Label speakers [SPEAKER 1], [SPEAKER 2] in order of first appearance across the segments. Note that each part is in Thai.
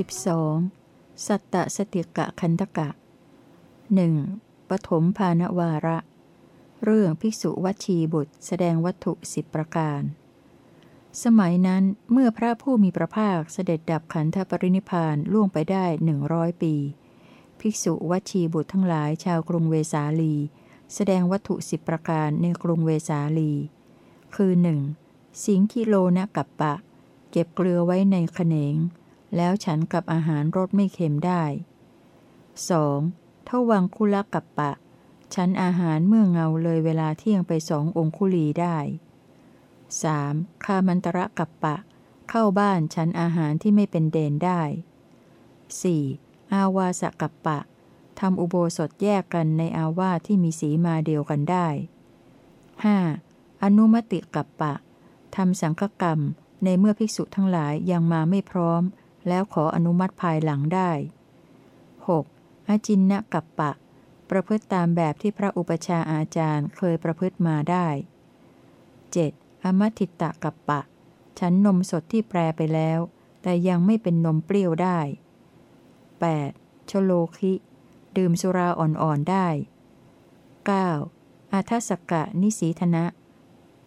[SPEAKER 1] 12. สัตตสติกะคันตกะหนึ่งปฐมภานวาระ เรื่องภิกษุวัชีบุตรแสดงวัตถุสิบประการ สมัยนั้นเมื่อพระผู้มีพระภาคเสด็จดับขันธปรินิพานล่วงไปได้หนึ่งร้อยปี ภิกษุวัชีบุตรทั้งหลายชาวกรุงเวสาลี แสดงวัตถุสิบประการในกรุงเวสาลี คือหนึ่งสิงคิโลนะกัปปะ เก็บเกลือไว้ในขเนง แล้วฉันกับอาหารรสไม่เค็มได้ 2. ทวังคุลกับปะ ฉันอาหารเมื่อเงาเลยเวลาเที่ยงไปสององคุลีได้ 3. คามันตระกับปะ เข้าบ้านฉันอาหารที่ไม่เป็นเดนได้ 4. อาวาสกับปะทำอุโบสถแยกกันในอาวาสที่มีสีมาเดียวกันได้ 5. อนุมติกับปะทำสังฆกรรมในเมื่อภิกษุทั้งหลายยังมาไม่พร้อม แล้วขออนุมัติภายหลังได้ 6. อาจินนะกัปปะ ประพฤติตามแบบที่พระอุปชาอาจารย์เคยประพฤติมาได้ 7. อมติตะกัปปะ ฉันนมสดที่แปรไปแล้ว แต่ยังไม่เป็นนมเปรี้ยวได้ 8. ชโลคิ ดื่มสุราอ่อนๆได้ 9. อาทัศกะนิสีธนะ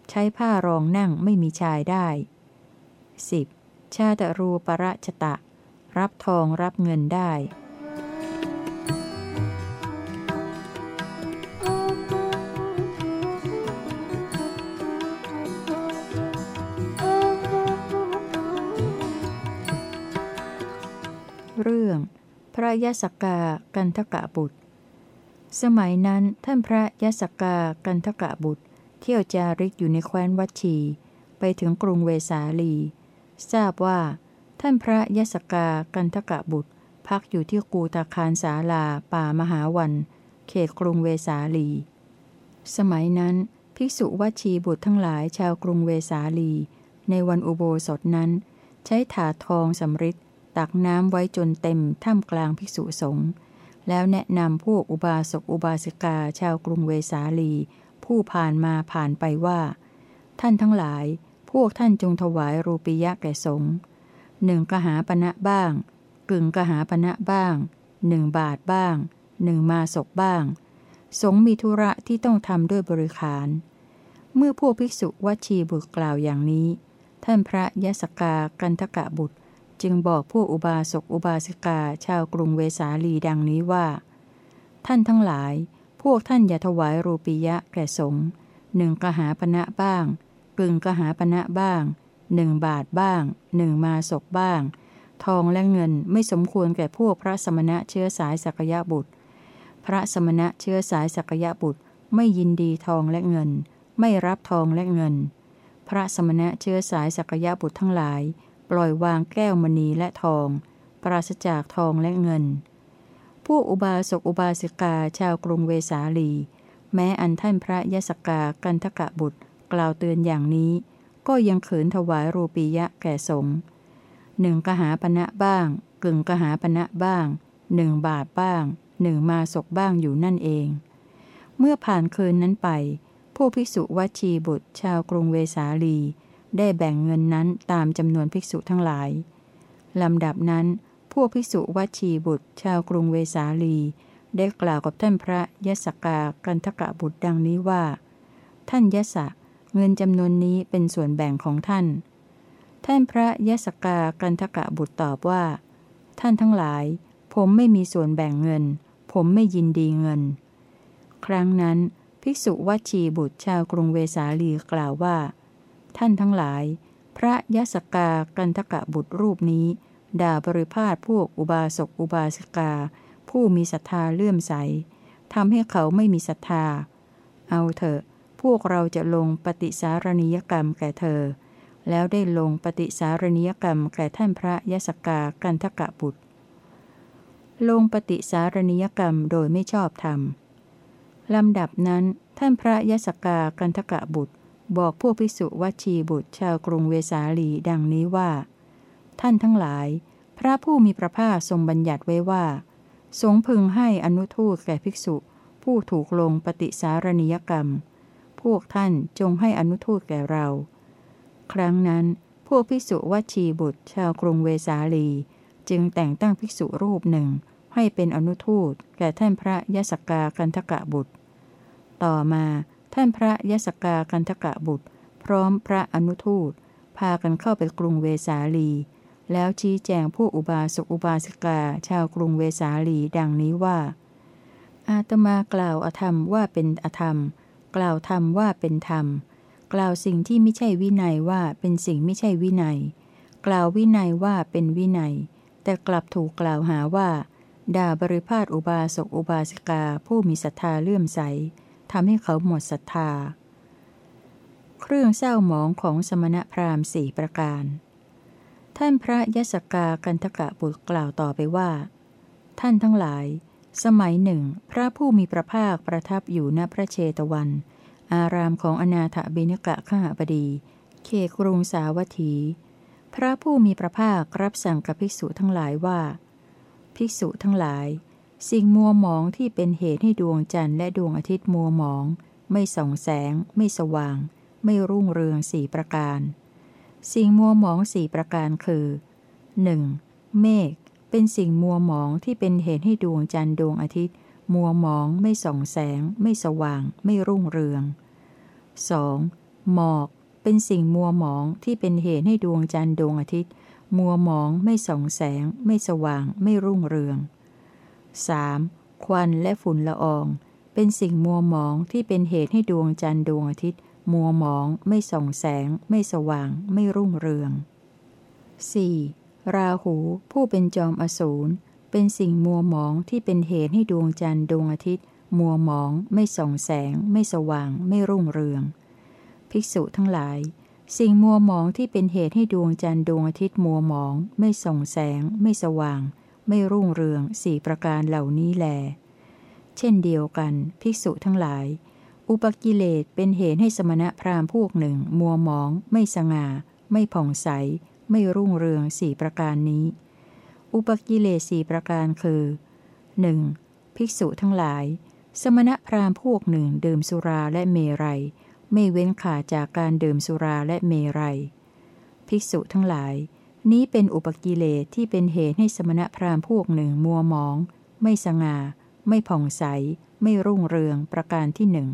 [SPEAKER 1] ใช้ผ้ารองนั่งไม่มีชายได้ 10. ชาตรูปรชตะ รับทองรับเงินได้เรื่อง พระยศกากันทกะบุตร สมัยนั้นท่านพระยศกากันทกะบุตร เที่ยวจาริกอยู่ในแคว้นวัชี ไปถึงกรุงเวสาลี ทราบว่า ท่านพระยศกากันทกะบุตร พักอยู่ที่กูตาคารสาลาป่ามหาวัน เขตกรุงเวสาลี สมัยนั้น ภิกษุวัชีบุตรทั้งหลายชาวกรุงเวสาลี ในวันอุโบสถนั้น ใช้ถาทองสำริดตักน้ำไว้จนเต็มท่ามกลางภิกษุสงฆ์แล้วแนะนำพวกอุบาสกอุบาสิกาชาวกรุงเวสาลี ผู้ผ่านมาผ่านไปว่า ท่านทั้งหลาย พวกท่านจงถวายรูปียะแก่สงฆ์หนึ่งกหาปณะบ้าง กึ่งกหาปณะบ้างหนึ่งบาทบ้างหนึ่งมาศกบ้าง สงมีธุระที่ต้องทำด้วยบริขาร เมื่อพวกภิกษุวัชีบุตรกล่าวอย่างนี้ ท่านพระยศกากันทกะบุตร จึงบอกพวกอุบาสกอุบาสิกาชาวกรุงเวสาลีดังนี้ว่า ท่านทั้งหลาย พวกท่านอย่าถวายรูปียะแก่สงหนึ่งกหาปณะบ้าง กึ่งกหาปณะบ้างหนึ่งบาทบ้างหนึ่งมาศกบ้าง ทองและเงินไม่สมควรแก่พวกพระสมณะเชื้อสายสักยะบุตร พระสมณะเชื้อสายสักยะบุตร ไม่ยินดีทองและเงิน ไม่รับทองและเงิน พระสมณะเชื้อสายสักยะบุตรทั้งหลาย ปล่อยวางแก้วมณีและทอง ปราศจากทองและเงิน ผู้อุบาสกอุบาสิกาชาวกรุงเวสาลี แม้อันท่านพระยศกากันทกะบุตร กล่าวเตือนอย่างนี้ ก็ยังเขืนถวายรูปียะแก่สงฆ์หนึ่งกหาปณะบ้าง กึ่งกหาปณะบ้างหนึ่งบาทบ้างหนึ่งมาศกบ้างอยู่นั่นเอง เมื่อผ่านคืนนั้นไป ผู้ภิกษุวัชีบุตร ชาวกรุงเวสาลี ได้แบ่งเงินนั้นตามจำนวนภิกษุทั้งหลายลำดับนั้น พวกภิกษุวัชีบุตร ชาวกรุงเวสาลี ได้กล่าวกับท่านพระยศกากันทกะบุตรดังนี้ว่า ท่านยศ เงินจำนวนนี้เป็นส่วนแบ่งของท่าน ท่านพระยศกากันทกะบุตรตอบว่า ท่านทั้งหลาย ผมไม่มีส่วนแบ่งเงิน ผมไม่ยินดีเงิน ครั้งนั้น ภิกษุวัชีบุตรชาวกรุงเวสาลีกล่าวว่า ท่านทั้งหลาย พระยศกากันทกะบุตรรูปนี้ ด่าบริพาทพวกอุบาสกอุบาสิกา ผู้มีศรัทธาเลื่อมใสทำให้เขาไม่มีศรัทธา เอาเถอะ พวกเราจะลงปฏิสารณียกรรมแก่เธอ แล้วได้ลงปฏิสารณียกรรมแก่ท่านพระยศกากันทกะบุตร ลงปฏิสารณียกรรมโดยไม่ชอบธรรมลำดับนั้นท่านพระยศกากันทกะบุตร บอกพวกพิสุวัชีบุตรชาวกรุงเวสาลีดังนี้ว่า ท่านทั้งหลาย พระผู้มีพระภาคทรงบัญญัติไว้ว่า สงพึงให้อนุทูตแก่ภิกษุ ผู้ถูกลงปฏิสารณียกรรม พวกท่านจงให้อนุทูตแก่เรา ครั้งนั้นพวกพิสุวัชีบุตร ชาวกรุงเวสาลี จึงแต่งตั้งภิกษุรูปหนึ่ง ให้เป็นอนุทูตแก่ท่านพระยศกากันทกะบุตร ต่อมาท่านพระยศกากันทกะบุตร พร้อมพระอนุทูต พากันเข้าไปกรุงเวสาลี แล้วชี้แจงผู้อุบาสกอุบาสิกาชาวกรุงเวสาลีดังนี้ว่า อาตมากล่าวอธรรมว่าเป็นอธรรม กล่าวธรรมว่าเป็นธรรม กล่าวสิ่งที่ไม่ใช่วินัยว่าเป็นสิ่งไม่ใช่วินัย กล่าววินัยว่าเป็นวินัย แต่กลับถูกกล่าวหาว่า ด่าบริพาทอุบาสกอุบาสิกาผู้มีศรัทธาเลื่อมใสทำให้เขาหมดศรัทธา เครื่องเศร้าหมองของสมณพราหมณ์สี่ประการ ท่านพระยศกากันทกะบุตรกล่าวต่อไปว่า ท่านทั้งหลาย สมัยหนึ่ง พระผู้มีพระภาคประทับอยู่ณพระเชตวัน อารามของอนาถบิณกะข้าบดี เขกรุงสาวัตถี พระผู้มีพระภาครับสั่งกับภิกษุทั้งหลายว่า ภิกษุทั้งหลาย สิ่งมัวหมองที่เป็นเหตุให้ดวงจันทร์และดวงอาทิตย์มัวหมอง ไม่ส่องแสง ไม่สว่าง ไม่รุ่งเรืองสี่ประการ สิ่งมัวหมองสี่ประการคือ 1. เมฆ เป็นสิ่งมัวหมองที่เป็นเหตุให้ดวงจันทร์ดวงอาทิตย์ มัวหมองไม่ส่องแสง ไม่สว่าง ไม่รุ่งเรือง 2. หมอกเป็นสิ่งมัวหมองที่เป็นเหตุให้ดวงจันทร์ดวงอาทิตย์ มัวหมองไม่ส่องแสง ไม่สว่าง ไม่รุ่งเรือง 3. ควันและฝุ่นละออง เป็นสิ่งมัวหมองที่เป็นเหตุให้ดวงจันทร์ดวงอาทิตย์ มัวหมอง ไม่ส่องแสง ไม่สว่าง ไม่รุ่งเรือง 4. ราหูผู้เป็นจอมอสูรเป็นสิ่งมัวหมองที่เป็นเหตุให้ดวงจันทร์ดวงอาทิตย์ มัวหมอง ไม่ส่องแสง ไม่สว่าง ไม่รุ่งเรือง ภิกษุทั้งหลาย สิ่งมัวหมองที่เป็นเหตุให้ดวงจันทร์ดวงอาทิตย์มัวหมอง ไม่ส่องแสง ไม่สว่าง ไม่รุ่งเรืองสี่ประการเหล่านี้แล เช่นเดียวกัน ภิกษุทั้งหลาย อุปกิเลสเป็นเหตุให้สมณะพราหมณ์พวกหนึ่ง มัวหมอง ไม่สง่า ไม่ผ่องใส ไม่รุ่งเรืองสี่ประการนี้ อุปกิเลสีประการคือ 1. ภิกษุทั้งหลาย สมณพราหมณ์พวกหนึ่งดื่มสุราและเมรัย ไม่เว้นขาจากการดื่มสุราและเมรัย ภิกษุทั้งหลาย นี้เป็นอุปกิเลสที่เป็นเหตุให้สมณพราหมณ์พวกหนึ่งมัวมอง ไม่สง่า ไม่ผ่องใส ไม่รุ่งเรืองประการที่หนึ่ง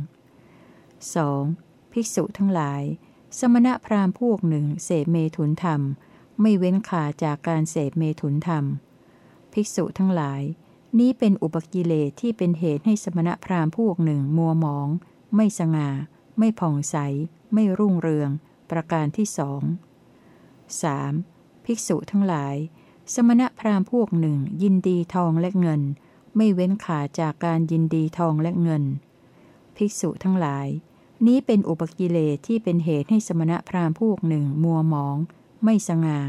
[SPEAKER 1] 2. ภิกษุทั้งหลาย สมณพราหมณ์พวกหนึ่งเสพเมถุนธรรม ไม่เว้นขาจากการเสพเมถุนธรรม ภิกษุทั้งหลาย นี้เป็นอุปกิเลสที่เป็นเหตุให้สมณพราหมณ์พวกหนึ่งมัวมอง ไม่สง่า ไม่ผ่องใส ไม่รุ่งเรือง ประการที่สอง 3. ภิกษุทั้งหลาย สมณพราหมณ์พวกหนึ่งยินดีทองและเงิน ไม่เว้นขาจากการยินดีทองและเงิน ภิกษุทั้งหลาย นี้เป็นอุปกิเลสที่เป็นเหตุให้สมณพราหมณ์พวกหนึ่งมัวหมอง ไม่สง่า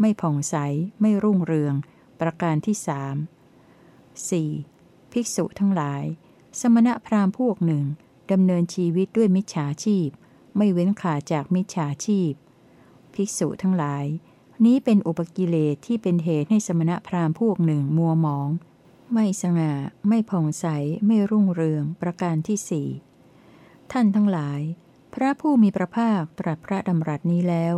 [SPEAKER 1] ไม่ผ่องใส ไม่รุ่งเรือง ประการที่สาม 4. ภิกษุทั้งหลาย สมณพราหมณ์พวกหนึ่งดำเนินชีวิตด้วยมิจฉาชีพ ไม่เว้นขาจากมิจฉาชีพ ภิกษุทั้งหลาย นี้เป็นอุปกิเลสที่เป็นเหตุให้สมณพราหมณ์พวกหนึ่งมัวหมอง ไม่สง่า ไม่ผ่องใส ไม่รุ่งเรือง ประการที่สี่ท่านทั้งหลาย พระผู้มีพระภาคตรัสพระดำรัสนี้แล้ว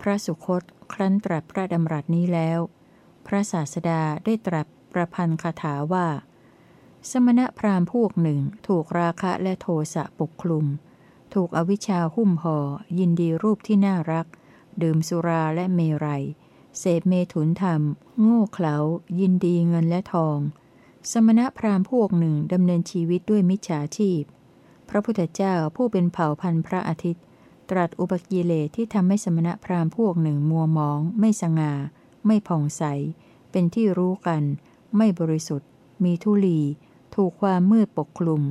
[SPEAKER 1] พระสุคตครั้นตรัสพระดำรัสนี้แล้ว พระศาสดาได้ตรัสประพันธ์คาถาว่า สมณพราหมณ์พวกหนึ่งถูกราคะและโทสะปกคลุม ถูกอวิชชาหุ้มห่อยินดีรูปที่น่ารัก ดื่มสุราและเมรยัย เสพเมถุนธรรม โง่เขลายินดีเงินและทอง สมณพราหมณ์พวกหนึ่งดำเนินชีวิตด้วยมิจฉาชีพ พระพุทธเจ้าผู้เป็นเผ่าพันธุ์พระอาทิตย์ ตรัสอุปกิเลสที่ทำให้สมณพราหมณ์พวกหนึ่งมัวมอง ไม่สง่า ไม่ผ่องใส เป็นที่รู้กัน ไม่บริสุทธิ์ มีทุลี ถูกความมืดปกคลุม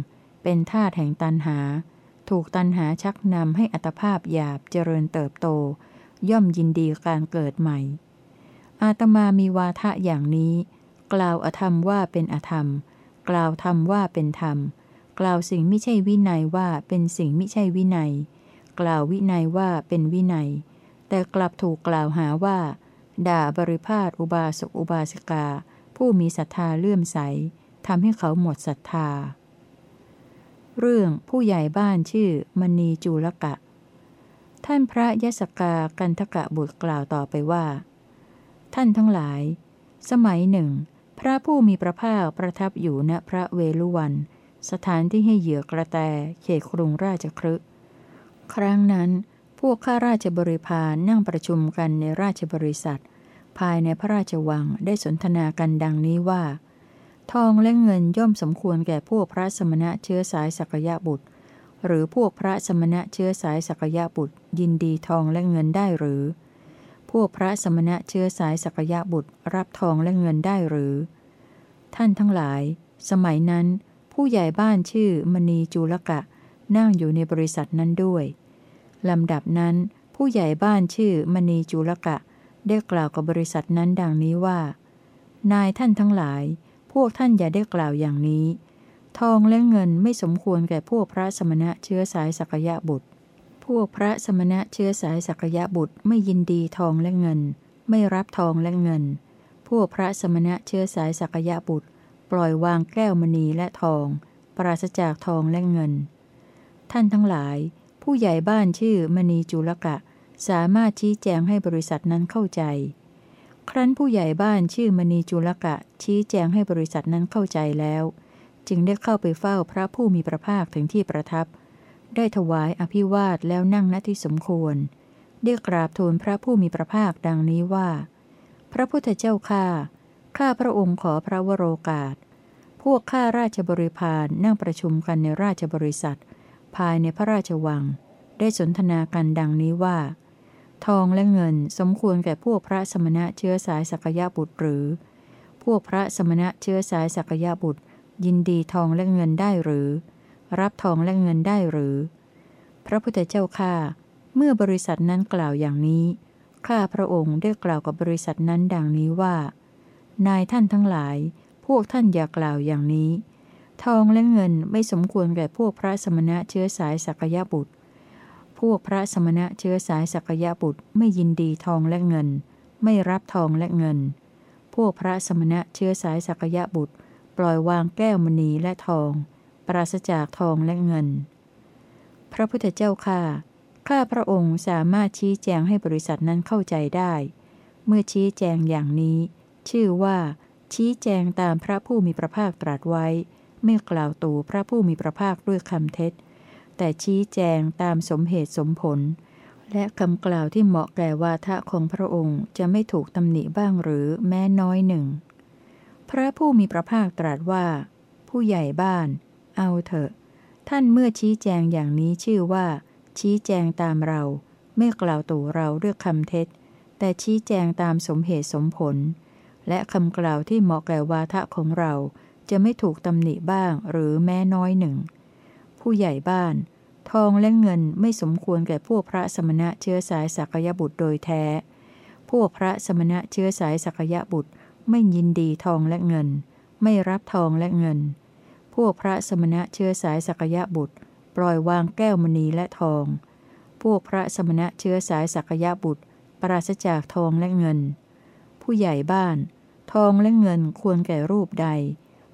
[SPEAKER 1] เป็นธาตุแห่งตันหา ถูกตันหาชักนำให้อัตภาพหยาบเจริญเติบโต ย่อมยินดีการเกิดใหม่ อาตมามีวาทะอย่างนี้ กล่าวอธรรมว่าเป็นอธรรม กล่าวธรรมว่าเป็นธรรม กล่าวสิ่งไม่ใช่วินัยว่าเป็นสิ่งไม่ใช่วินัย กล่าววินัยว่าเป็นวินัย แต่กลับถูกกล่าวหาว่า ด่าบริพาทอุบาสกอุบาสิกา ผู้มีศรัทธาเลื่อมใสทำให้เขาหมดศรัทธา เรื่องผู้ใหญ่บ้านชื่อมณีจูลกะ ท่านพระยศกากันทกะบุตรกล่าวต่อไปว่า ท่านทั้งหลาย สมัยหนึ่ง พระผู้มีพระภาคประทับอยู่ณพระเวลุวัน สถานที่ให้เหยื่อกระแตเขตกรุงราชครึ ครั้งนั้น พวกข้าราชบริพารนั่งประชุมกันในราชบริษัท ภายในพระราชวังได้สนทนากันดังนี้ว่า ทองและเงินย่อมสมควรแก่พวกพระสมณะเชื้อสายสักยะบุตร หรือพวกพระสมณะเชื้อสายสักยะบุตร ยินดีทองและเงินได้หรือ พวกพระสมณะเชื้อสายสักยะบุตร รับทองและเงินได้หรือ ท่านทั้งหลาย สมัยนั้นผู้ใหญ่บ้านชื่อมณีจูลกะ นั่งอยู่ในบริษัทนั้นด้วย ลำดับนั้นผู้ใหญ่บ้านชื่อมณีจุลกะ ได้กล่าวกับบริษัทนั้นดังนี้ว่า นายท่านทั้งหลาย พวกท่านอย่าได้กล่าวอย่างนี้ ทองและเงินไม่สมควรแก่พวกพระสมณะเชื้อสายสักยะบุตร พวกพระสมณะเชื้อสายสักยะบุตรไม่ยินดีทองและเงิน ไม่รับทองและเงิน พวกพระสมณะเชื้อสายสักยะบุตร ปล่อยวางแก้วมณีและทอง ปราศจากทองและเงิน ท่านทั้งหลาย ผู้ใหญ่บ้านชื่อมณีจุลกะ สามารถชี้แจงให้บริษัทนั้นเข้าใจ ครั้นผู้ใหญ่บ้านชื่อมณีจุลกะ ชี้แจงให้บริษัทนั้นเข้าใจแล้ว จึงได้เข้าไปเฝ้าพระผู้มีพระภาคถึงที่ประทับ ได้ถวายอภิวาทแล้วนั่งณที่สมควรได้กราบทูลพระผู้มีพระภาคดังนี้ว่า พระพุทธเจ้าข้าข้าพระองค์ขอพระวโรกาส พวกข้าราชบริพารนั่งประชุมกันในราชบริษัท ภายในพระราชวัง ได้สนทนากันดังนี้ว่า ทองและเงินสมควรแก่พวกพระสมณะเชื้อสายสักยะบุตรหรือ พวกพระสมณะเชื้อสายสักยะบุตร ยินดีทองและเงินได้หรือ รับทองและเงินได้หรือ พระพุทธเจ้าข้าเมื่อบริษัทนั้นกล่าวอย่างนี้ข้าพระองค์ได้กล่าวกับบริษัทนั้นดังนี้ว่า นายท่านทั้งหลาย พวกท่านอย่ากล่าวอย่างนี้ ทองและเงินไม่สมควรแก่พวกพระสมณะเชื้อสายสักยะบุตร พวกพระสมณะเชื้อสายสักยะบุตรไม่ยินดีทองและเงิน ไม่รับทองและเงิน พวกพระสมณะเชื้อสายสักยะบุตร ปล่อยวางแก้วมณีและทอง ปราศจากทองและเงิน พระพุทธเจ้าข้าข้าพระองค์สามารถชี้แจงให้บริษัทนั้นเข้าใจได้ เมื่อชี้แจงอย่างนี้ ชื่อว่า ชี้แจงตามพระผู้มีพระภาคตรัสไว้ ไม่กล่าวตู่พระผู้มีพระภาคด้วยคำเท็จ แต่ชี้แจงตามสมเหตุสมผล และคำกล่าวที่เหมาะแก่วาทะของพระองค์จะไม่ถูกตำหนิบ้างหรือแม้น้อยหนึ่ง พระผู้มีพระภาคตรัสว่า ผู้ใหญ่บ้าน เอาเถอะ ท่านเมื่อชี้แจงอย่างนี้ชื่อว่า ชี้แจงตามเรา ไม่กล่าวตู่เราด้วยคำเท็จ แต่ชี้แจงตามสมเหตุสมผล และคำกล่าวที่เหมาะแก่วาทะของเรา จะไม่ถูกตำหนิบ้างหรือแม้น้อยหนึ่ง ผู้ใหญ่บ้าน ทองและเงินไม่สมควรแก่พวกพระสมณะเชื้อสายสักยบุตรโดยแท้ พวกพระสมณะเชื้อสายสักยบุตร ไม่ยินดีทองและเงิน ไม่รับทองและเงิน พวกพระสมณะเชื้อสายสักยบุตร ปล่อยวางแก้วมณีและทอง พวกพระสมณะเชื้อสายสักยบุตร ปราศจากทองและเงิน ผู้ใหญ่บ้าน ทองและเงินควรแก่รูปใด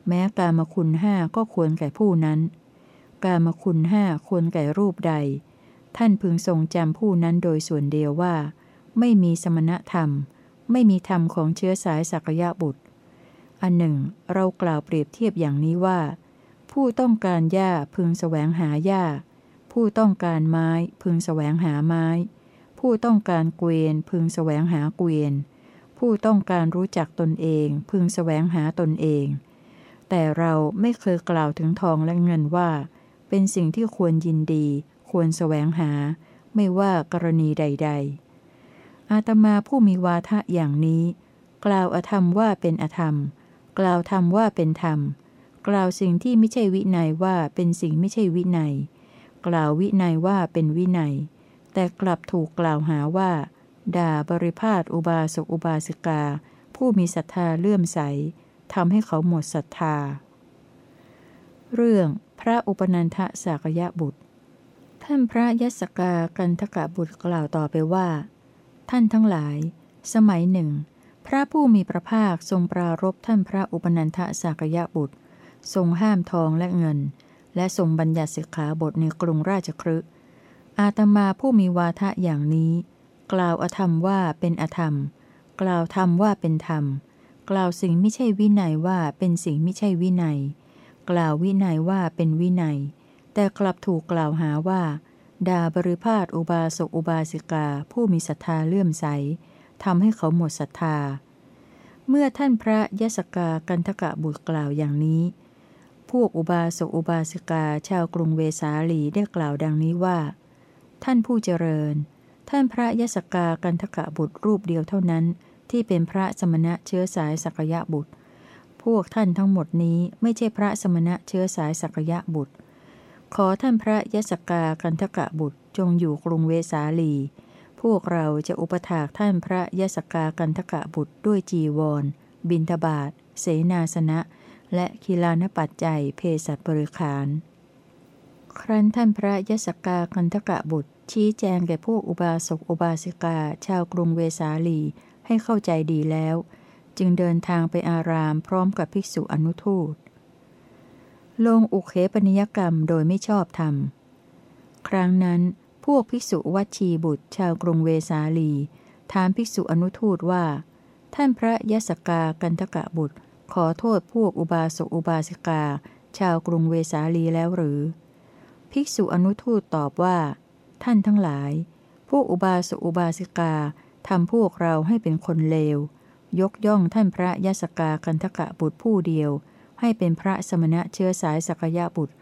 [SPEAKER 1] แม้กามคุณห้าก็ควรแก่ผู้นั้น กามคุณห้าควรแก่รูปใด ท่านพึงทรงจำผู้นั้นโดยส่วนเดียวว่า ไม่มีสมณธรรม ไม่มีธรรมของเชื้อสายสักยะบุตร อันหนึ่ง เรากล่าวเปรียบเทียบอย่างนี้ว่า ผู้ต้องการหญ้าพึงแสวงหาหญ้า ผู้ต้องการไม้พึงแสวงหาไม้ ผู้ต้องการเกวียนพึงแสวงหาเกวียนผู้ต้องการรู้จักตนเองพึงแสวงหาตนเอง แต่เราไม่เคยกล่าวถึงทองและเงินว่า เป็นสิ่งที่ควรยินดี ควรแสวงหา ไม่ว่ากรณีใด ๆ อาตมาผู้มีวาทะอย่างนี้ กล่าวอธรรมว่าเป็นอธรรม กล่าวธรรมว่าเป็นธรรม กล่าวสิ่งที่ไม่ใช่วินัยว่าเป็นสิ่งไม่ใช่วินัย กล่าววินัยว่าเป็นวินัย แต่กลับถูกกล่าวหาว่า ด่าบริพาทอุบาสกอุบาสิกา ผู้มีศรัทธาเลื่อมใส ทำให้เขาหมดศรัทธา เรื่องพระอุปนันทสากยะบุตร ท่านพระยศกากันทกะบุตรกล่าวต่อไปว่า ท่านทั้งหลาย สมัยหนึ่ง พระผู้มีพระภาคทรงปรารบท่านพระอุปนันทสากยะบุตร ทรงห้ามทองและเงิน และทรงบัญญัติสิกขาบทในกรุงราชครึอาตมาผู้มีวาทะอย่างนี้ กล่าวอธรรมว่าเป็นอธรรม กล่าวธรรมว่าเป็นธรรม กล่าวสิ่งไม่ใช่วินัยว่าเป็นสิ่งไม่ใช่วินัย กล่าววินัยว่าเป็นวินัย แต่กลับถูกกล่าวหาว่าด่าบริพาทอุบาสกอุบาสิกาผู้มีศรัทธาเลื่อมใสทำให้เขาหมดศรัทธา เมื่อท่านพระยศกากันทกะบุตรกล่าวอย่างนี้ พวกอุบาสกอุบาสิกาชาวกรุงเวสาลีได้กล่าวดังนี้ว่า ท่านผู้เจริญ ท่านพระยศกากันทกะบุตรรูปเดียวเท่านั้น ที่เป็นพระสมณะเชื้อสายสักยะบุตร พวกท่านทั้งหมดนี้ไม่ใช่พระสมณะเชื้อสายสักยะบุตร ขอท่านพระยศกากันทกะบุตรจงอยู่กรุงเวสาลี พวกเราจะอุปถากท่านพระยศกากันทกะบุตรด้วยจีวร บินทบาทเสนาสนะ และคีลานปัจจัยเพศบริขาร ครั้นท่านพระยศกากันทกะบุตรชี้แจงแก่พวกอุบาสกอุบาสิกา ชาวกรุงเวสาลี ให้เข้าใจดีแล้ว จึงเดินทางไปอารามพร้อมกับภิกษุอนุทูตลงอุเคปนิยกรรมโดยไม่ชอบธรรม ครั้งนั้นพวกภิกษุวัชีบุตร ชาวกรุงเวสาลี ถามภิกษุอนุทูตว่า ท่านพระยศกากันทกะบุตร ขอโทษพวกอุบาสกอุบาสิกา ชาวกรุงเวสาลีแล้วหรือ ภิกษุอนุทูตตอบว่า ท่านทั้งหลาย พวกอุบาสกอุบาสิกา ทำพวกเราให้เป็นคนเลว ยกย่องท่านพระยศกากันทกะบุตรผู้เดียว ให้เป็นพระสมณะเชื้อสายสกยะบุตร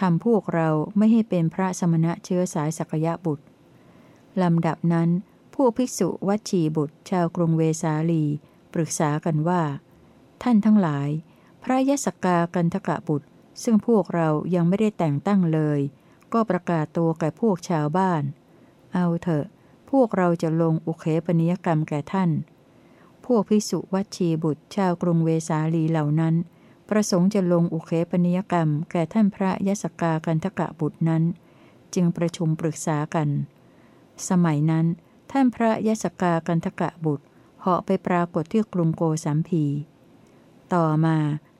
[SPEAKER 1] ทำพวกเราไม่ให้เป็นพระสมณะเชื้อสายสกยะบุตรลำดับนั้น พวกภิกษุวัชีบุตร ชาวกรุงเวสาลี ปรึกษากันว่า ท่านทั้งหลาย พระยศกากันทกะบุตร ซึ่งพวกเรายังไม่ได้แต่งตั้งเลย ก็ประกาศตัวแก่พวกชาวบ้าน เอาเถอะ พวกเราจะลงอุเคปนิยกรรมแก่ท่าน พวกภิกษุวัชีบุตรชาวกรุงเวสาลีเหล่านั้น ประสงค์จะลงอุเคปนิยกรรมแก่ท่านพระยศกากันทกะบุตรนั้น จึงประชุมปรึกษากัน สมัยนั้น ท่านพระยศกากันทกะบุตรเหาะไปปรากฏที่กรุงโกสัมพี ต่อมา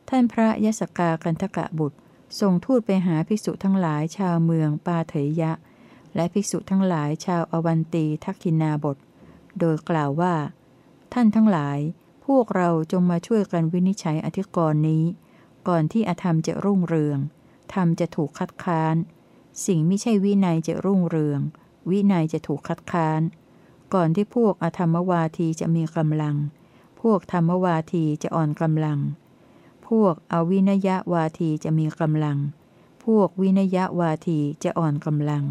[SPEAKER 1] ท่านพระยศกากันทกะบุตรส่งทูตไปหาภิกษุทั้งหลายชาวเมืองปาเถยะ และภิกษุทั้งหลายชาวอวันตีทักกินาบท โดยกล่าวว่า ท่านทั้งหลาย พวกเราจงมาช่วยกันวินิจฉัยอธิกรณ์นี้ ก่อนที่อธรรมจะรุ่งเรือง ธรรมจะถูกคัดค้าน สิ่งไม่ใช่วินัยจะรุ่งเรือง วินัยจะถูกคัดค้าน ก่อนที่พวกอธรรมวาทีจะมีกำลัง พวกธรรมวาทีจะอ่อนกำลัง พวกอวินยะวาทีจะมีกำลัง พวกวินยะวาทีจะอ่อนกำลัง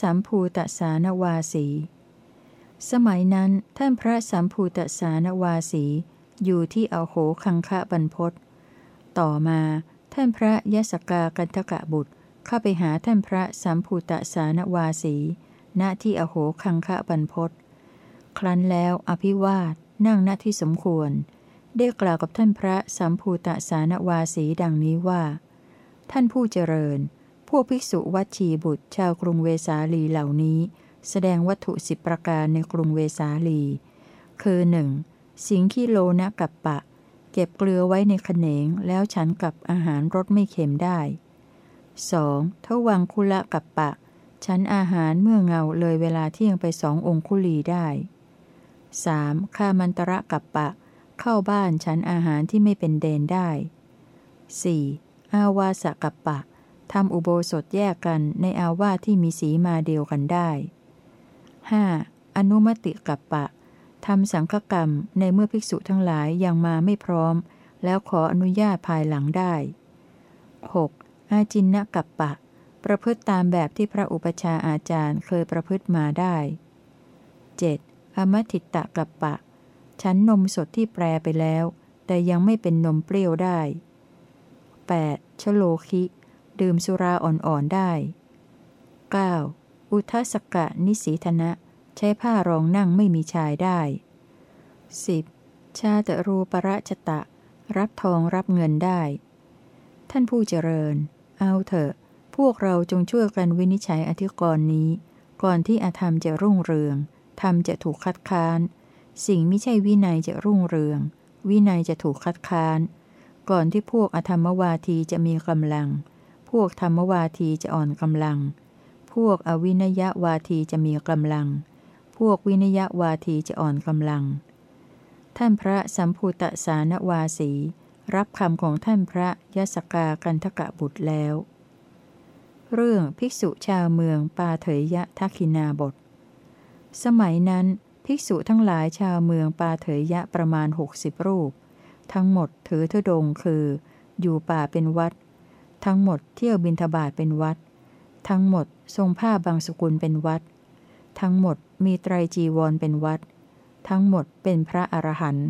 [SPEAKER 1] สัมภูตสานวาสี สมัยนั้นท่านพระสัมภูตสานวาสี อยู่ที่อโหคังคะบรรพศต่อมาท่านพระยศกากันทกะบุตรเข้าไปหาท่านพระสัมภูตสานวาสี ณที่อโหคังคะบรรพศครั้นแล้วอภิวาสนั่งณที่สมควร ได้กล่าวกับท่านพระสัมภูตสานวาสีดังนี้ว่า ท่านผู้เจริญ พวกภิกษุวัชีบุตรชาวกรุงเวสาลีเหล่านี้ แสดงวัตถุสิบประการในกรุงเวสาลี คือหนึ่งสิงคีโลนะกับปะ เก็บเกลือไว้ในขนงแล้วฉันกับอาหารรสไม่เค็มได้ 2. ทวังคุละกับปะ ฉันอาหารเมื่อเงาเลยเวลาเที่ยงไปสององคุลีได้ 3. ข้ามันตระกับปะ เข้าบ้านฉันอาหารที่ไม่เป็นเดนได้ 4. อาวาสกับปะ ทำอุโบสถแยกกันในอาวาสที่มีสีมาเดียวกันได้ 5. อนุมติกับปะทำสังฆกรรมในเมื่อภิกษุทั้งหลายยังมาไม่พร้อม แล้วขออนุญาตภายหลังได้ 6. อาจินนกับปะ ประพฤติตามแบบที่พระอุปชาอาจารย์เคยประพฤติมาได้ 7. อมติตะกับปะ ฉันนมสดที่แปรไปแล้ว แต่ยังไม่เป็นนมเปรี้ยวได้ 8. ชโลคิ ดื่มสุราอ่อนๆได้ 9. อุทสกะนิสีธนะ ใช้ผ้ารองนั่งไม่มีชายได้ 10. ชาตรูปรชตะ รับทองรับเงินได้ ท่านผู้เจริญ เอาเถอะ พวกเราจงช่วยกันวินิจฉัยอธิกรณ์นี้ ก่อนที่อธรรมจะรุ่งเรือง ธรรมจะถูกคัดค้าน สิ่งไม่ใช่วินัยจะรุ่งเรือง วินัยจะถูกคัดค้าน ก่อนที่พวกอธรรมวาทีจะมีกำลัง พวกธรรมวาทีจะอ่อนกำลัง พวกอวินยวาทีจะมีกำลัง พวกวินยวาทีจะอ่อนกำลัง ท่านพระสัมภูตสานวาสี รับคำของท่านพระยศกากันทกะบุตรแล้ว เรื่องภิกษุชาวเมืองปาเถยยะทักขินาบท สมัยนั้นภิกษุทั้งหลายชาวเมืองปาเถยยะประมาณหกสิบรูป ทั้งหมดถือธุดงคือ อยู่ป่าเป็นวัด ทั้งหมดเที่ยวบินทบาทเป็นวัด ทั้งหมดทรงผ้าบางสกุลเป็นวัด ทั้งหมดมีไตรจีวรเป็นวัด ทั้งหมดเป็นพระอรหันต์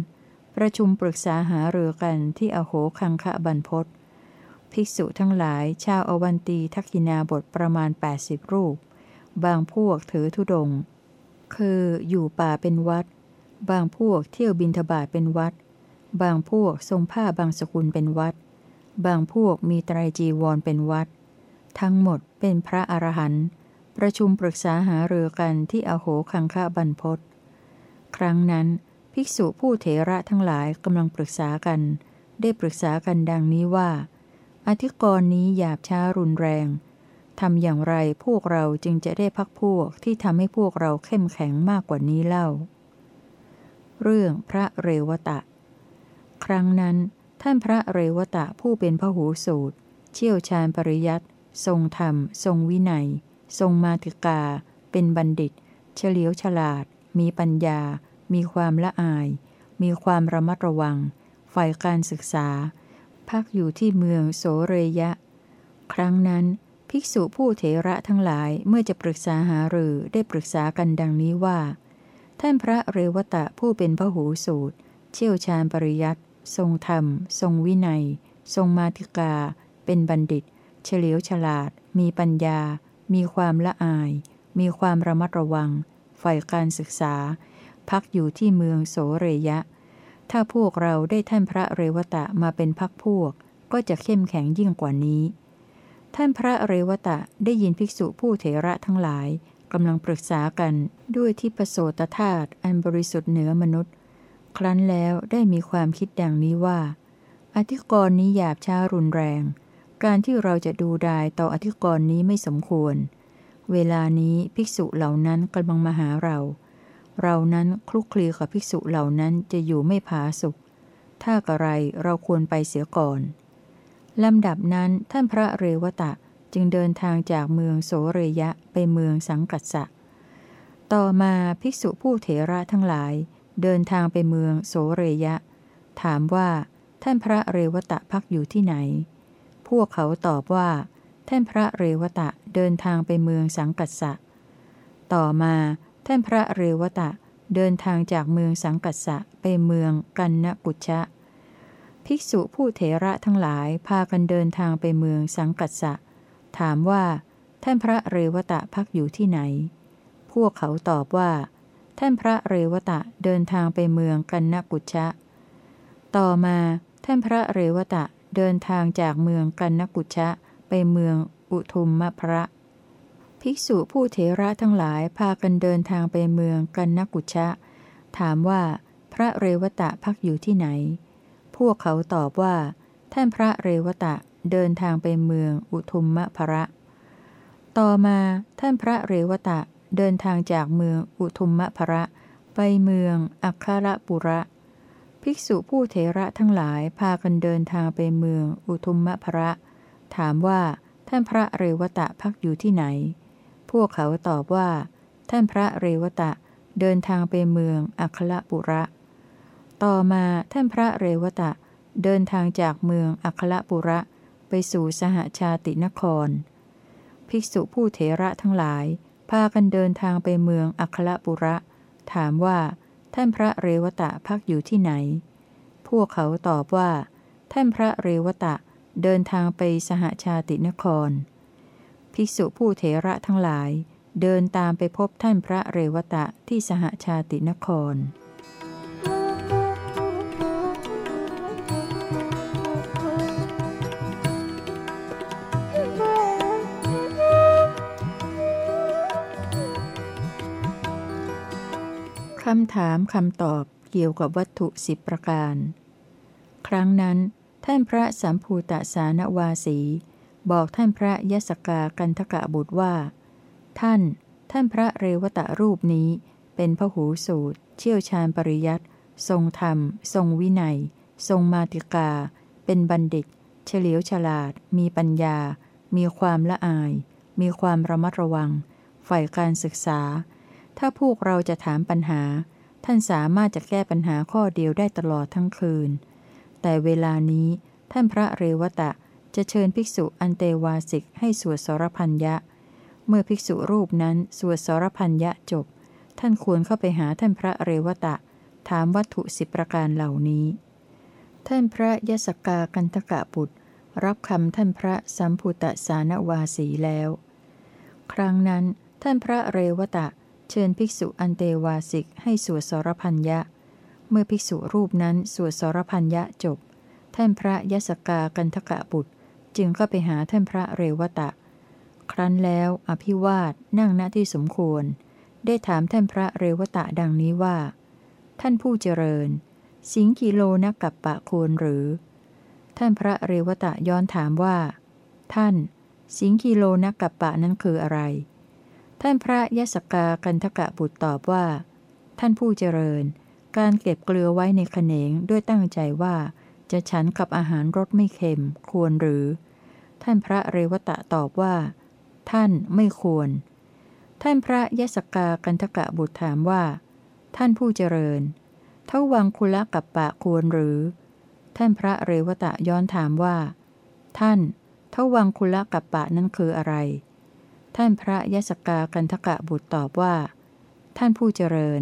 [SPEAKER 1] ประชุมปรึกษาหาเรือกันที่อโหคังคะบันพศภิกษุทั้งหลายชาวอวันตีทักกินาบทประมาณ 80 รูป บางพวกถือธุดงค์คืออยู่ป่าเป็นวัด บางพวกเที่ยวบินทบาทเป็นวัด บางพวกทรงผ้าบางสกุลเป็นวัด บางพวกมีไตรจีวรเป็นวัด ทั้งหมดเป็นพระอรหันต์ประชุมปรึกษาหารือกันที่อโหคังคะบันพศครั้งนั้น ภิกษุผู้เถระทั้งหลายกำลังปรึกษากัน ได้ปรึกษากันดังนี้ว่า อธิกรณ์นี้หยาบช้ารุนแรงทำอย่างไรพวกเราจึงจะได้พักพวกที่ทำให้พวกเราเข้มแข็งมากกว่านี้เล่า เรื่องพระเรวตะ ครั้งนั้น ท่านพระเรวตะผู้เป็นพหูสูตร เชี่ยวชาญปริยัตทรงธรรม ทรงวินัย ทรงมาติกา เป็นบัณฑิต เฉลียวฉลาด มีปัญญา มีความละอาย มีความระมัดระวัง ฝ่ายการศึกษา พักอยู่ที่เมืองโสเรยะ ครั้งนั้น ภิกษุผู้เถระทั้งหลายเมื่อจะปรึกษาหารือได้ปรึกษากันดังนี้ว่า ท่านพระเรวตะผู้เป็นพหูสูตร เชี่ยวชาญปริยัติ ทรงธรรม ทรงวินัย ทรงมาติกา เป็นบัณฑิต เฉลียวฉลาด มีปัญญา มีความละอาย มีความระมัดระวัง ฝ่ายการศึกษา พักอยู่ที่เมืองโสเรยะ ถ้าพวกเราได้ท่านพระเรวตะมาเป็นพักพวก ก็จะเข้มแข็งยิ่งกว่านี้ ท่านพระเรวตะได้ยินภิกษุผู้เถระทั้งหลายกำลังปรึกษากันด้วยที่ประโสตธาตุอันบริสุทธิ์เหนือมนุษย์ ครั้นแล้วได้มีความคิดดังนี้ว่า อธิกรณ์นี้หยาบช้ารุนแรง การที่เราจะดูดายต่ออธิกรณ์นี้ไม่สมควร เวลานี้ภิกษุเหล่านั้นกำลังมาหาเรา เรานั้นคลุกคลีกับภิกษุเหล่านั้นจะอยู่ไม่ผาสุข ถ้ากระไรเราควรไปเสียก่อนลำดับนั้นท่านพระเรวตะจึงเดินทางจากเมืองโสเรยะไปเมืองสังกัสสะ ต่อมาภิกษุผู้เถระทั้งหลาย เดินทางไปเมืองโสเรยะ ถามว่า ท่านพระเรวตะพักอยู่ที่ไหน พวกเขาตอบว่า ท่านพระเรวตะเดินทางไปเมืองสังกัสสะ ต่อมาท่านพระเรวตะเดินทางจากเมืองสังกัสสะไปเมืองกันนกุชะ ภิกษุผู้เถระทั้งหลายพากันเดินทางไปเมืองสังกัสสะ ถามว่า ท่านพระเรวตะพักอยู่ที่ไหน พวกเขาตอบว่า ท่านพระเรวตะเดินทางไปเมืองกันนกุชะ ต่อมาท่านพระเรวตะเดินทางจากเมืองกันนกุชะ ไปเมืองอุทุมมะพระ ภิกษุผู้เถระทั้งหลายพากันเดินทางไปเมืองกันนกุชะ ถามว่าพระเรวตะพักอยู่ที่ไหน พวกเขาตอบว่า ท่านพระเรวตะเดินทางไปเมืองอุทุมมะพระ ต่อมาท่านพระเรวตะ เดินทางจากเมืองอุทุมมะพระ ไปเมือง อัครปุระ ภิกษุผู้เถระทั้งหลายพากันเดินทางไปเมืองอุทุมมะพระ ถามว่าท่านพระเรวตะพักอยู่ที่ไหน พวกเขาตอบว่า ท่านพระเรวตะเดินทางไปเมืองอัครปุระ ต่อมาท่านพระเรวตะเดินทางจากเมืองอัครปุระไปสู่สหชาตินคร ภิกษุผู้เถระทั้งหลาย พากันเดินทางไปเมืองอัครปุระ ถามว่า ท่านพระเรวตะพักอยู่ที่ไหน พวกเขาตอบว่า ท่านพระเรวตะเดินทางไปสหชาตินคร ภิกษุผู้เถระทั้งหลาย เดินตามไปพบท่านพระเรวตะที่สหชาตินครำถามคำตอบเกี่ยวกับวัตถุสิบประการ ครั้งนั้น ท่านพระสัมภูตสานวาสี บอกท่านพระยศกากันทกะบุตรว่า ท่าน ท่านพระเรวตะรูปนี้ เป็นพหูสูตร เชี่ยวชาญปริยัติทรงธรรม ทรงวินัย ทรงมาติกา เป็นบัณฑิต เฉลียวฉลาด มีปัญญา มีความละอาย มีความระมัดระวังใฝ่การศึกษา ถ้าพวกเราจะถามปัญหา ท่านสามารถจะแก้ปัญหาข้อเดียวได้ตลอดทั้งคืน แต่เวลานี้ท่านพระเรวตะจะเชิญภิกษุอันเตวาสิกให้สวดสรพัญญะ เมื่อภิกษุรูปนั้นสวดสรพัญญะจบ ท่านควรเข้าไปหาท่านพระเรวตะ ถามวัตถุสิบประการเหล่านี้ ท่านพระยศกากันทกะบุตร รับคำท่านพระสัมพุตสานวาสีแล้ว ครั้งนั้นท่านพระเรวตะ เชิญภิกษุอันเตวาสิกให้สวดสรพัญญะ เมื่อภิกษุรูปนั้นสวดสรพัญญะจบ ท่านพระยศกากันทกะบุตร จึงก็ไปหาท่านพระเรวตะ ครั้นแล้วอภิวาสนั่งณที่สมควร ได้ถามท่านพระเรวตะดังนี้ว่า ท่านผู้เจริญ สิงกิโลนักกับปะควรหรือ ท่านพระเรวตะย้อนถามว่า ท่าน สิงกิโลนักกับปะนั้นคืออะไร ท่านพระยศกากันทกะบุตรตอบว่า ท่านผู้เจริญ การเก็บเกลือไว้ในขเนงด้วยตั้งใจว่า จะฉันกับอาหารรสไม่เค็ม ควรหรือ ท่านพระเรวตะตอบว่า ท่านไม่ควร ท่านพระยศกากันทกะบุตรถามว่า ท่านผู้เจริญทวังคุละกับปะควรหรือ ท่านพระเรวตะย้อนถามว่า ท่านทวังคุละกับปะนั้นคืออะไร ท่านพระยศกากันทกะบุตรตอบว่า ท่านผู้เจริญ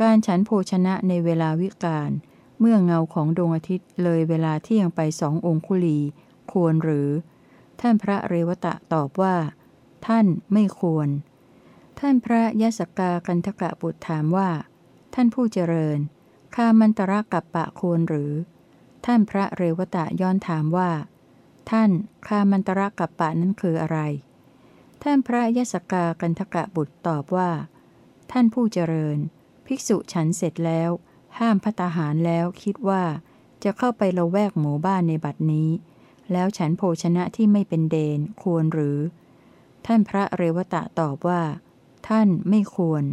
[SPEAKER 1] การฉันโภชนะในเวลาวิกาลเมื่อเงาของดวงอาทิตย์เลยเวลาเที่ยงไปสององคุลี ควรหรือ ท่านพระเรวตะตอบว่า ท่านไม่ควร ท่านพระยศกากันทกะบุตรถามว่า ท่านผู้เจริญคามันตระกับปะควรหรือ ท่านพระเรวตะย้อนถามว่า ท่านคามันตระกับปะนั้นคืออะไร ท่านพระยศกากันทกะบุตรตอบว่า ท่านผู้เจริญ ภิกษุฉันเสร็จแล้ว ห้ามพัตาหารแล้วคิดว่า จะเข้าไปละแวกหมู่บ้านในบัดนี้ แล้วฉันโภชนะที่ไม่เป็นเดนควรหรือ ท่านพระเรวตะตอบว่า ท่านไม่ควร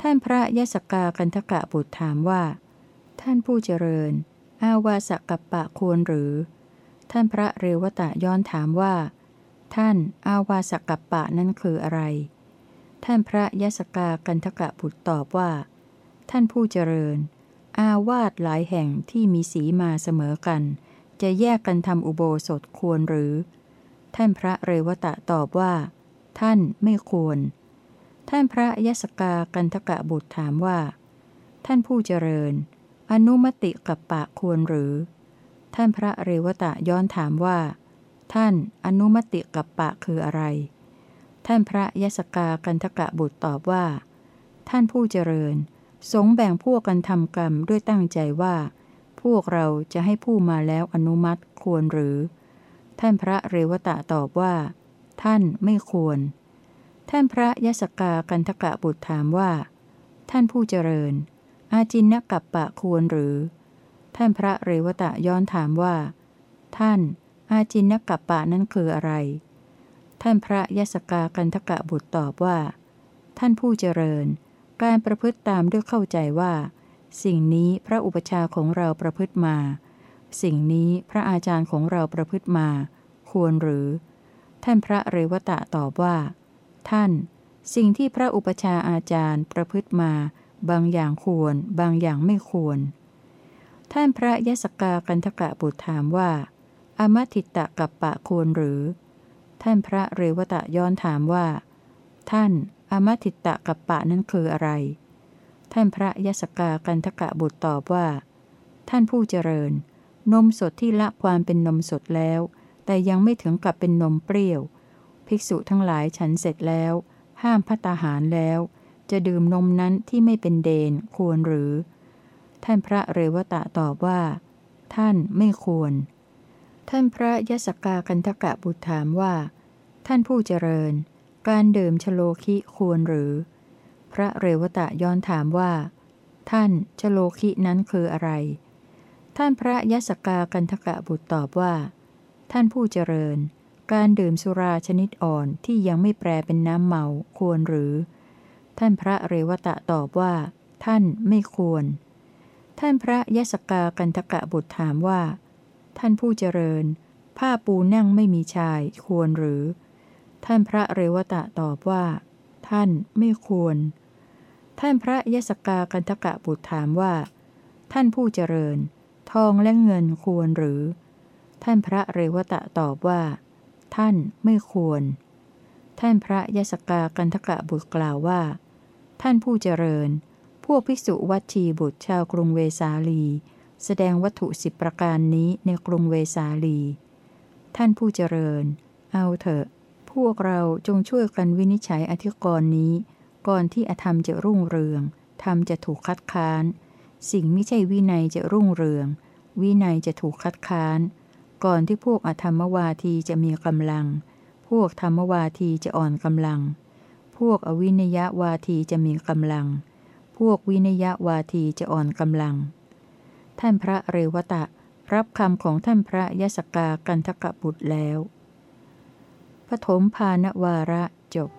[SPEAKER 1] ท่านพระยศกากันทกะบุตรถามว่า ท่านผู้เจริญ อาวาสกับปะควรหรือ ท่านพระเรวตะย้อนถามว่า ท่านอาวาสกับปะนั้นคืออะไร ท่านพระยศกากันทกะบุตรตอบว่า ท่านผู้เจริญ อาวาสหลายแห่งที่มีสีมาเสมอกัน จะแยกกันทำอุโบสถควรหรือ ท่านพระเรวตะตอบว่า ท่านไม่ควร ท่านพระยศกากันทกะบุตรถามว่า ท่านผู้เจริญ อนุมติกับปะควรหรือ ท่านพระเรวตะย้อนถามว่า ท่านอนุมติกับปะคืออะไร ท่านพระยศกากันทกะบุตรตอบว่า ท่านผู้เจริญ สงแบ่งพวกกันทำกรรมด้วยตั้งใจว่า พวกเราจะให้ผู้มาแล้วอนุมัติควรหรือ ท่านพระเรวตะตอบว่า ท่านไม่ควร ท่านพระยศกากันทกะบุตรถามว่า ท่านผู้เจริญ อาจินนกับปะควรหรือ ท่านพระเรวตะย้อนถามว่า ท่าน อาจินนกับปะนั้นคืออะไร ท่านพระยศกากันทกะบุตรตอบว่า ท่านผู้เจริญ การประพฤติตามด้วยเข้าใจว่า สิ่งนี้พระอุปชาของเราประพฤติมา สิ่งนี้พระอาจารย์ของเราประพฤติมา ควรหรือ ท่านพระเรวตะตอบว่า ท่าน สิ่งที่พระอุปชาอาจารย์ประพฤติมา บางอย่างควร บางอย่างไม่ควร ท่านพระยศกากันทกะบุตรถามว่า อมติตะกับปะควรหรือ ท่านพระเรวตะย้อนถามว่า ท่านอมติตะกับปะนั้นคืออะไร ท่านพระยศกากันทกะบุตรตอบว่า ท่านผู้เจริญ นมสดที่ละความเป็นนมสดแล้ว แต่ยังไม่ถึงกับเป็นนมเปรี้ยว ภิกษุทั้งหลายฉันเสร็จแล้ว ห้ามพัตาหารแล้ว จะดื่มนมนั้นที่ไม่เป็นเดนควรหรือ ท่านพระเรวตะตอบว่า ท่านไม่ควร ท่านพระยศกากันทกะบุตรถามว่า ท่านผู้เจริญ การดื่มชโลคิควรหรือ พระเรวตะย้อนถามว่า ท่านชโลคินั้นคืออะไร ท่านพระยศกากันทกะบุตรตอบว่า ท่านผู้เจริญ การดื่มสุราชนิดอ่อนที่ยังไม่แปรเป็นน้ำเมาควรหรือ ท่านพระเรวตะตอบว่า ท่านไม่ควร ท่านพระยศกากันทกะบุตรถามว่า ท่านผู้เจริญ ผ้าปูนั่งไม่มีชายควรหรือ ท่านพระเรวตะตอบว่า ท่านไม่ควร ท่านพระยศกากันทกะบุตรถามว่า ท่านผู้เจริญ ทองและเงินควรหรือ ท่านพระเรวตะตอบว่า ท่านไม่ควร ท่านพระยศกากันทกะบุตรกล่าวว่า ท่านผู้เจริญ พวกภิกษุวัชีบุตรชาวกรุงเวสาลี แสดงวัตถุสิบประการนี้ในกรุงเวสาลี ท่านผู้เจริญ เอาเถอะ พวกเราจงช่วยกันวินิจฉัยอธิกรณ์นี้ ก่อนที่อธรรมจะรุ่งเรืองธรรมจะถูกคัดค้าน สิ่งไม่ใช่วินัยจะรุ่งเรือง วินัยจะถูกคัดค้าน ก่อนที่พวกอธรรมวาทีจะมีกำลัง พวกธรรมวาทีจะอ่อนกำลัง พวกอวินยวาทีจะมีกำลัง พวกวินยวาทีจะอ่อนกำลัง ท่านพระเรวตะ รับคำของท่านพระยศกากันทกบุตรแล้ว ปฐมพานวาระจบ